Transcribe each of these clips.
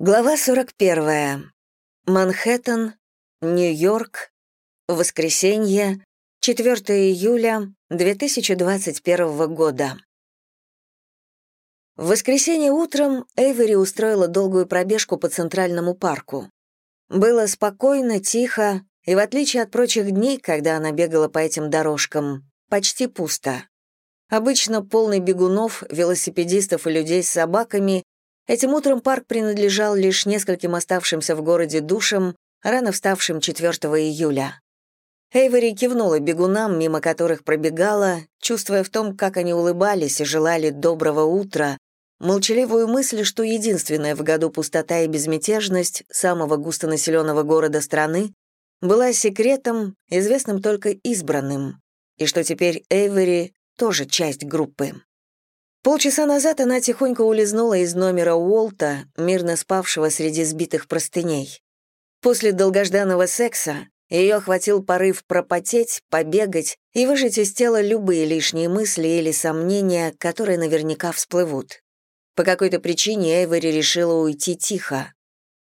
Глава 41. Манхэттен, Нью-Йорк, воскресенье, 4 июля 2021 года. В воскресенье утром Эйвери устроила долгую пробежку по Центральному парку. Было спокойно, тихо, и в отличие от прочих дней, когда она бегала по этим дорожкам, почти пусто. Обычно полный бегунов, велосипедистов и людей с собаками Этим утром парк принадлежал лишь нескольким оставшимся в городе душам, рано вставшим 4 июля. Эйвори кивнула бегунам, мимо которых пробегала, чувствуя в том, как они улыбались и желали доброго утра, молчаливую мысль, что единственная в году пустота и безмятежность самого густонаселенного города страны была секретом, известным только избранным, и что теперь Эйвори тоже часть группы. Полчаса назад она тихонько улизнула из номера Уолта, мирно спавшего среди сбитых простыней. После долгожданного секса ее охватил порыв пропотеть, побегать и выжать из тела любые лишние мысли или сомнения, которые наверняка всплывут. По какой-то причине Эйвори решила уйти тихо.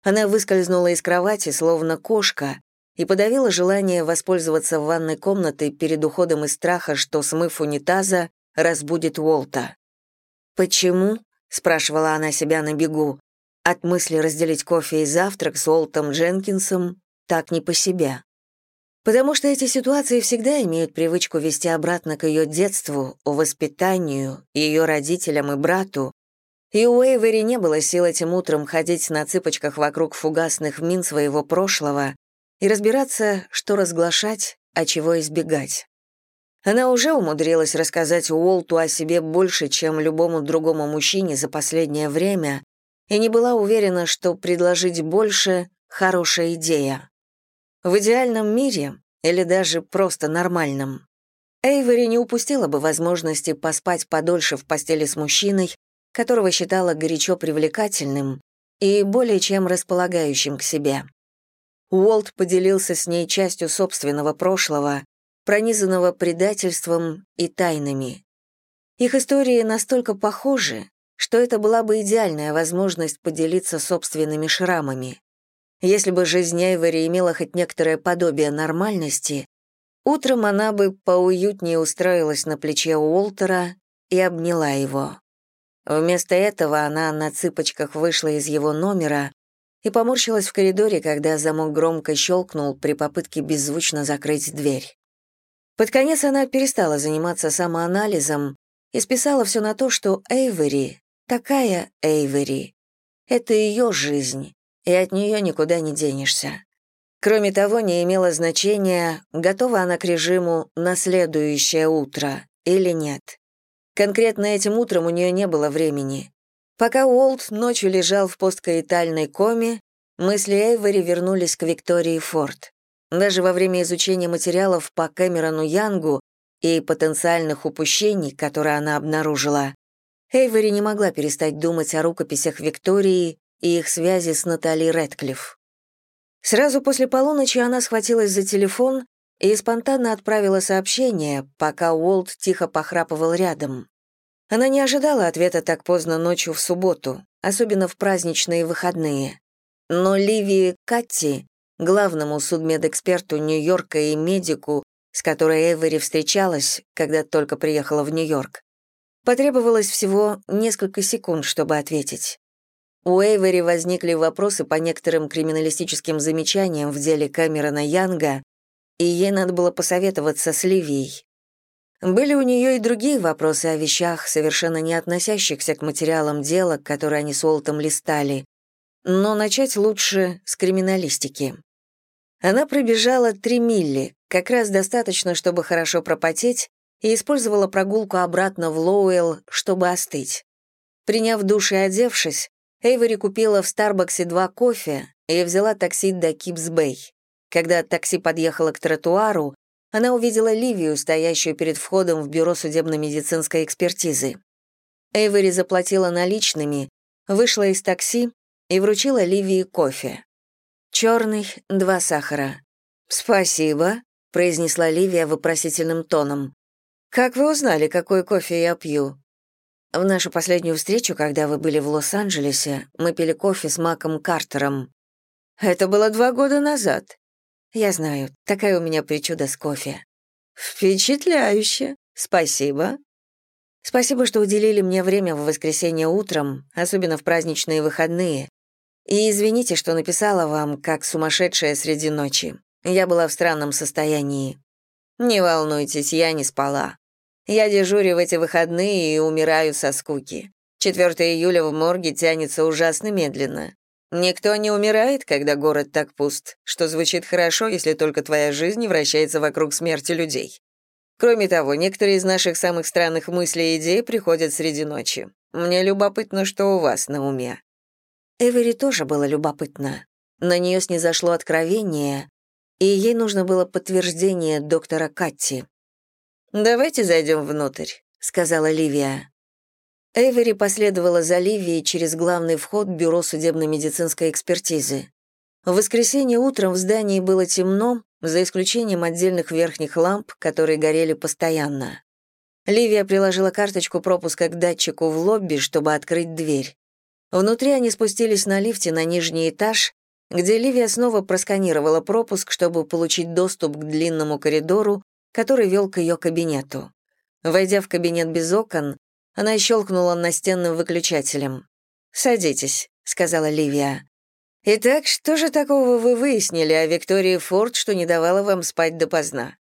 Она выскользнула из кровати, словно кошка, и подавила желание воспользоваться ванной комнатой перед уходом из страха, что, смыв унитаза, разбудит Уолта. «Почему?» — спрашивала она себя на бегу. От мысли разделить кофе и завтрак с Уолтом Дженкинсом так не по себе. Потому что эти ситуации всегда имеют привычку вести обратно к ее детству, воспитанию, ее родителям и брату, и у Эйвери не было сил этим утром ходить на цыпочках вокруг фугасных мин своего прошлого и разбираться, что разглашать, а чего избегать. Она уже умудрилась рассказать Уолту о себе больше, чем любому другому мужчине за последнее время, и не была уверена, что предложить больше — хорошая идея. В идеальном мире, или даже просто нормальном, Эйвори не упустила бы возможности поспать подольше в постели с мужчиной, которого считала горячо привлекательным и более чем располагающим к себе. Уолт поделился с ней частью собственного прошлого, пронизанного предательством и тайнами. Их истории настолько похожи, что это была бы идеальная возможность поделиться собственными шрамами. Если бы жизнь Эйвори имела хоть некоторое подобие нормальности, утром она бы поуютнее устроилась на плече Уолтера и обняла его. Вместо этого она на цыпочках вышла из его номера и поморщилась в коридоре, когда замок громко щелкнул при попытке беззвучно закрыть дверь. Под конец она перестала заниматься самоанализом и списала все на то, что Эйвери, такая Эйвери, это ее жизнь, и от нее никуда не денешься. Кроме того, не имело значения, готова она к режиму на следующее утро или нет. Конкретно этим утром у нее не было времени. Пока Уолт ночью лежал в посткаитальной коме, мысли Эйвери вернулись к Виктории Форд. Даже во время изучения материалов по Кэмерону Янгу и потенциальных упущений, которые она обнаружила, Эйвери не могла перестать думать о рукописях Виктории и их связи с Натали Рэдклифф. Сразу после полуночи она схватилась за телефон и спонтанно отправила сообщение, пока Уолт тихо похрапывал рядом. Она не ожидала ответа так поздно ночью в субботу, особенно в праздничные выходные. Но Ливи Катти главному судмедэксперту Нью-Йорка и медику, с которой Эвери встречалась, когда только приехала в Нью-Йорк. Потребовалось всего несколько секунд, чтобы ответить. У Эйвери возникли вопросы по некоторым криминалистическим замечаниям в деле Камерона Янга, и ей надо было посоветоваться с Ливией. Были у нее и другие вопросы о вещах, совершенно не относящихся к материалам дела, которые они с Уолтом листали, но начать лучше с криминалистики. Она пробежала три мили, как раз достаточно, чтобы хорошо пропотеть, и использовала прогулку обратно в Лоуэлл, чтобы остыть. Приняв душ и одевшись, Эйвори купила в Старбаксе два кофе и взяла такси до Кипс-Бэй. Когда такси подъехало к тротуару, она увидела Ливию, стоящую перед входом в бюро судебно-медицинской экспертизы. Эйвори заплатила наличными, вышла из такси и вручила Ливии кофе. Черный, два сахара. Спасибо, произнесла Ливия вопросительным тоном. Как вы узнали, какой кофе я пью? В нашу последнюю встречу, когда вы были в Лос-Анджелесе, мы пили кофе с Маком Картером. Это было два года назад. Я знаю, такая у меня причуда с кофе. Впечатляюще. Спасибо. Спасибо, что уделили мне время в воскресенье утром, особенно в праздничные выходные. И извините, что написала вам, как сумасшедшая среди ночи. Я была в странном состоянии. Не волнуйтесь, я не спала. Я дежурю в эти выходные и умираю со скуки. 4 июля в морге тянется ужасно медленно. Никто не умирает, когда город так пуст, что звучит хорошо, если только твоя жизнь вращается вокруг смерти людей. Кроме того, некоторые из наших самых странных мыслей и идей приходят среди ночи. Мне любопытно, что у вас на уме». Эвери тоже было любопытно. На нее снизошло откровение, и ей нужно было подтверждение доктора Катти. «Давайте зайдем внутрь», — сказала Ливия. Эвери последовала за Ливией через главный вход Бюро судебно-медицинской экспертизы. В воскресенье утром в здании было темно, за исключением отдельных верхних ламп, которые горели постоянно. Ливия приложила карточку пропуска к датчику в лобби, чтобы открыть дверь. Внутри они спустились на лифте на нижний этаж, где Ливия снова просканировала пропуск, чтобы получить доступ к длинному коридору, который вел к ее кабинету. Войдя в кабинет без окон, она щелкнула настенным выключателем. «Садитесь», — сказала Ливия. «Итак, что же такого вы выяснили о Виктории Форд, что не давала вам спать допоздна?»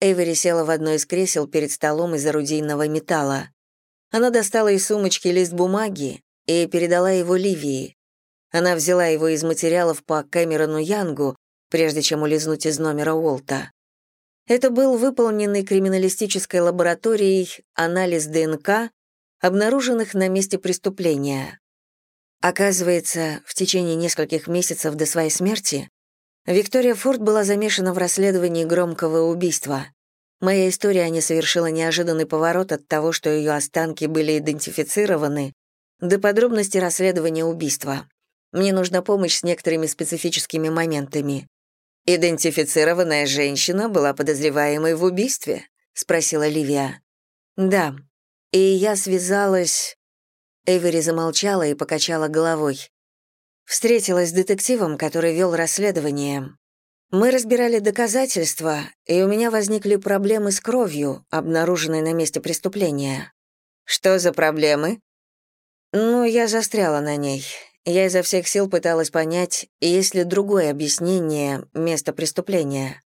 Эйвери села в одно из кресел перед столом из орудийного металла. Она достала из сумочки лист бумаги и передала его Ливии. Она взяла его из материалов по Кэмерону Янгу, прежде чем улизнуть из номера Уолта. Это был выполненный криминалистической лабораторией анализ ДНК, обнаруженных на месте преступления. Оказывается, в течение нескольких месяцев до своей смерти Виктория Форд была замешана в расследовании громкого убийства. Моя история не совершила неожиданный поворот от того, что ее останки были идентифицированы, до подробности расследования убийства. Мне нужна помощь с некоторыми специфическими моментами. «Идентифицированная женщина была подозреваемой в убийстве?» — спросила Ливия. «Да. И я связалась...» Эйвери замолчала и покачала головой. Встретилась с детективом, который вел расследование. Мы разбирали доказательства, и у меня возникли проблемы с кровью, обнаруженной на месте преступления. Что за проблемы? Ну, я застряла на ней. Я изо всех сил пыталась понять, есть ли другое объяснение места преступления.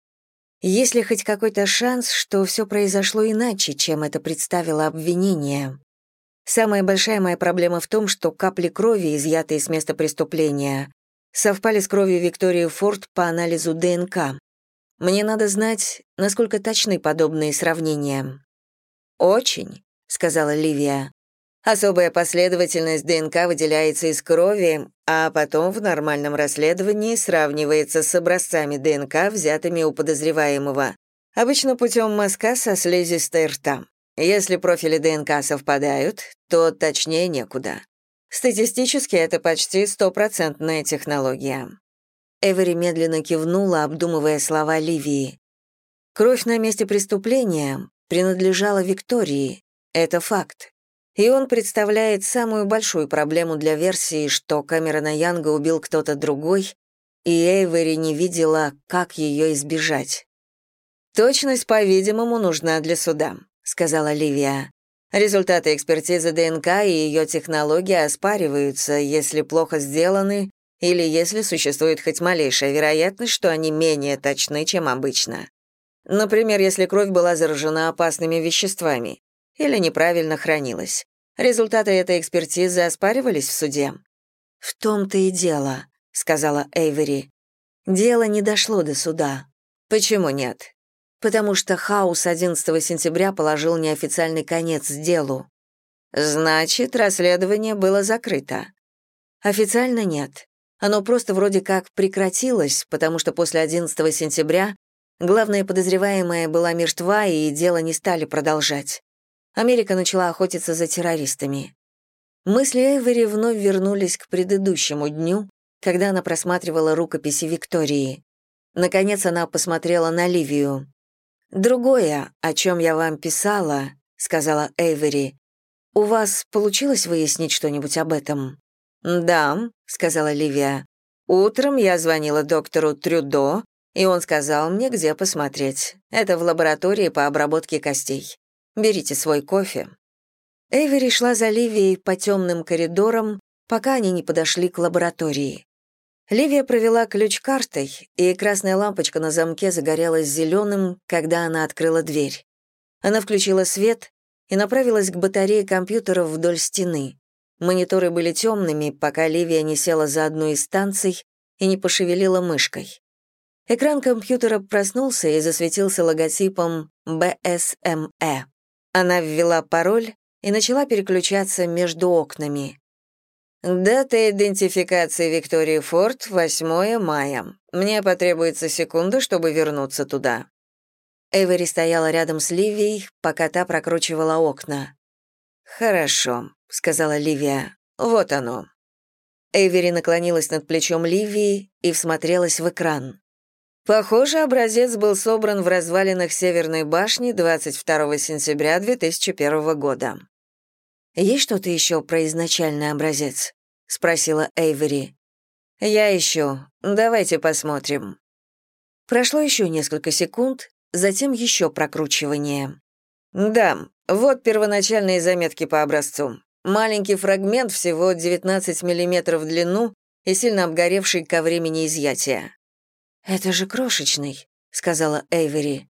Есть ли хоть какой-то шанс, что все произошло иначе, чем это представило обвинение? Самая большая моя проблема в том, что капли крови, изъятые с места преступления, совпали с кровью Виктории Форд по анализу ДНК. Мне надо знать, насколько точны подобные сравнения. «Очень», — сказала Ливия. Особая последовательность ДНК выделяется из крови, а потом в нормальном расследовании сравнивается с образцами ДНК, взятыми у подозреваемого, обычно путем мазка со слизистой рта. Если профили ДНК совпадают, то точнее некуда. Статистически это почти стопроцентная технология. Эвери медленно кивнула, обдумывая слова Ливии. Кровь на месте преступления принадлежала Виктории. Это факт. И он представляет самую большую проблему для версии, что Камерона Янга убил кто-то другой, и Эйвери не видела, как ее избежать. «Точность, по-видимому, нужна для суда», — сказала Ливия. «Результаты экспертизы ДНК и ее технологии оспариваются, если плохо сделаны или если существует хоть малейшая вероятность, что они менее точны, чем обычно. Например, если кровь была заражена опасными веществами или неправильно хранилась. Результаты этой экспертизы оспаривались в суде. «В том-то и дело», — сказала Эйвери. «Дело не дошло до суда». «Почему нет?» «Потому что Хаус 11 сентября положил неофициальный конец делу». «Значит, расследование было закрыто?» «Официально нет. Оно просто вроде как прекратилось, потому что после 11 сентября главная подозреваемая была мертва, и дело не стали продолжать. Америка начала охотиться за террористами. Мысли Эйвери вновь вернулись к предыдущему дню, когда она просматривала рукописи Виктории. Наконец она посмотрела на Ливию. «Другое, о чем я вам писала», — сказала Эйвери, у вас получилось выяснить что-нибудь об этом?» «Да», — сказала Ливия. «Утром я звонила доктору Трюдо, и он сказал мне, где посмотреть. Это в лаборатории по обработке костей. Берите свой кофе». Эйвери шла за Ливией по темным коридорам, пока они не подошли к лаборатории. Ливия провела ключ картой, и красная лампочка на замке загорелась зеленым, когда она открыла дверь. Она включила свет и направилась к батарее компьютеров вдоль стены. Мониторы были темными, пока Ливия не села за одну из станций и не пошевелила мышкой. Экран компьютера проснулся и засветился логотипом BSME. Она ввела пароль и начала переключаться между окнами. «Дата идентификации Виктории Форд — 8 мая. Мне потребуется секунда, чтобы вернуться туда». Эвери стояла рядом с Ливией, пока та прокручивала окна. «Хорошо», — сказала Ливия. «Вот оно». Эйвери наклонилась над плечом Ливии и всмотрелась в экран. Похоже, образец был собран в развалинах Северной башни 22 сентября 2001 года. «Есть что-то еще про изначальный образец?» — спросила Эйвери. «Я ищу. Давайте посмотрим». Прошло еще несколько секунд, затем еще прокручивание. «Да, вот первоначальные заметки по образцу. Маленький фрагмент, всего 19 мм в длину и сильно обгоревший ко времени изъятия. «Это же крошечный», — сказала Эйвери.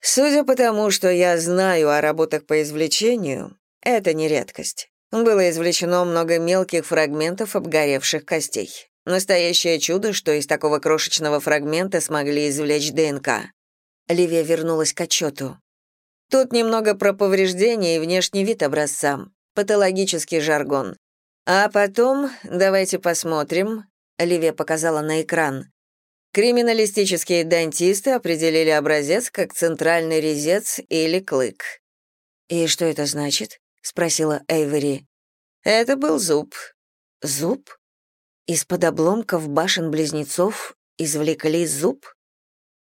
«Судя по тому, что я знаю о работах по извлечению, это не редкость. Было извлечено много мелких фрагментов обгоревших костей. Настоящее чудо, что из такого крошечного фрагмента смогли извлечь ДНК». Ливия вернулась к отчету. «Тут немного про повреждения и внешний вид образца патологический жаргон. А потом, давайте посмотрим, Оливия показала на экран. Криминалистические дантисты определили образец как центральный резец или клык. «И что это значит?» — спросила Эйвери. «Это был зуб». «Зуб? Из-под обломков башен-близнецов извлекли зуб?»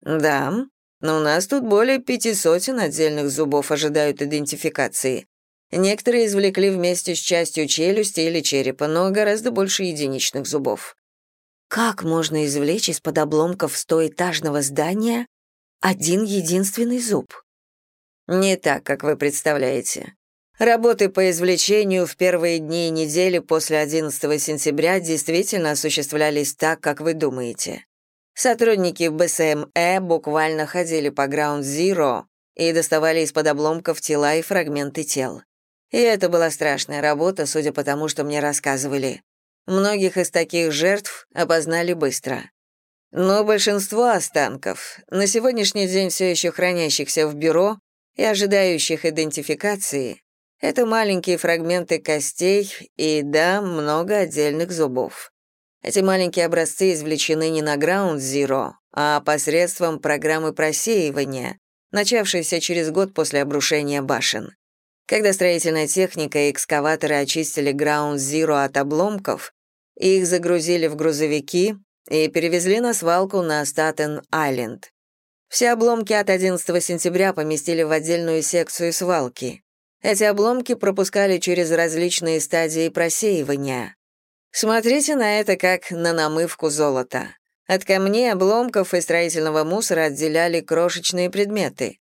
«Да, но у нас тут более пяти сотен отдельных зубов ожидают идентификации. Некоторые извлекли вместе с частью челюсти или черепа, но гораздо больше единичных зубов. Как можно извлечь из-под обломков стоэтажного здания один единственный зуб? Не так, как вы представляете. Работы по извлечению в первые дни и недели после 11 сентября действительно осуществлялись так, как вы думаете. Сотрудники БСМЭ буквально ходили по Ground Zero и доставали из-под обломков тела и фрагменты тел. И это была страшная работа, судя по тому, что мне рассказывали. Многих из таких жертв опознали быстро. Но большинство останков, на сегодняшний день все еще хранящихся в бюро и ожидающих идентификации, это маленькие фрагменты костей и, да, много отдельных зубов. Эти маленькие образцы извлечены не на Ground Zero, а посредством программы просеивания, начавшейся через год после обрушения башен. Когда строительная техника и экскаваторы очистили Ground Zero от обломков, их загрузили в грузовики и перевезли на свалку на Статен-Айленд. Все обломки от 11 сентября поместили в отдельную секцию свалки. Эти обломки пропускали через различные стадии просеивания. Смотрите на это как на намывку золота. От камней, обломков и строительного мусора отделяли крошечные предметы.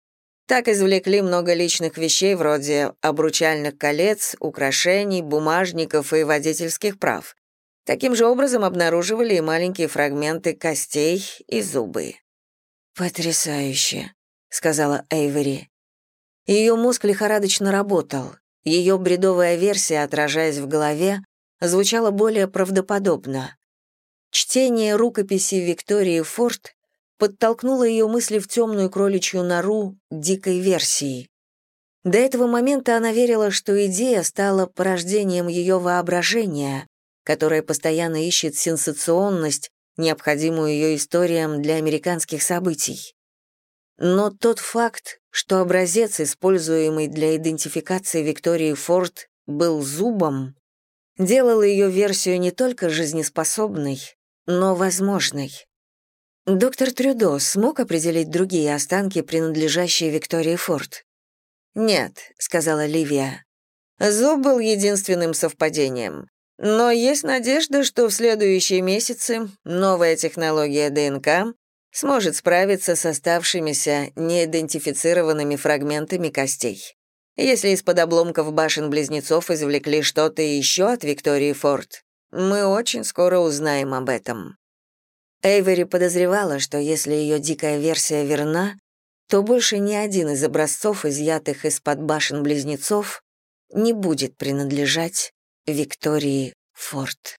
Так извлекли много личных вещей вроде обручальных колец, украшений, бумажников и водительских прав. Таким же образом обнаруживали и маленькие фрагменты костей и зубы. «Потрясающе», — сказала Эйвери. Ее мозг лихорадочно работал. Ее бредовая версия, отражаясь в голове, звучала более правдоподобно. Чтение рукописи Виктории Форд подтолкнула ее мысли в темную кроличью нору дикой версии. До этого момента она верила, что идея стала порождением ее воображения, которое постоянно ищет сенсационность, необходимую ее историям для американских событий. Но тот факт, что образец, используемый для идентификации Виктории Форд, был зубом, делал ее версию не только жизнеспособной, но возможной. Доктор Трюдо смог определить другие останки, принадлежащие Виктории Форд? «Нет», — сказала Ливия. Зуб был единственным совпадением. Но есть надежда, что в следующие месяцы новая технология ДНК сможет справиться с оставшимися неидентифицированными фрагментами костей. Если из-под обломков башен-близнецов извлекли что-то еще от Виктории Форд, мы очень скоро узнаем об этом. Эйвери подозревала, что если ее дикая версия верна, то больше ни один из образцов, изъятых из-под башен-близнецов, не будет принадлежать Виктории Форд.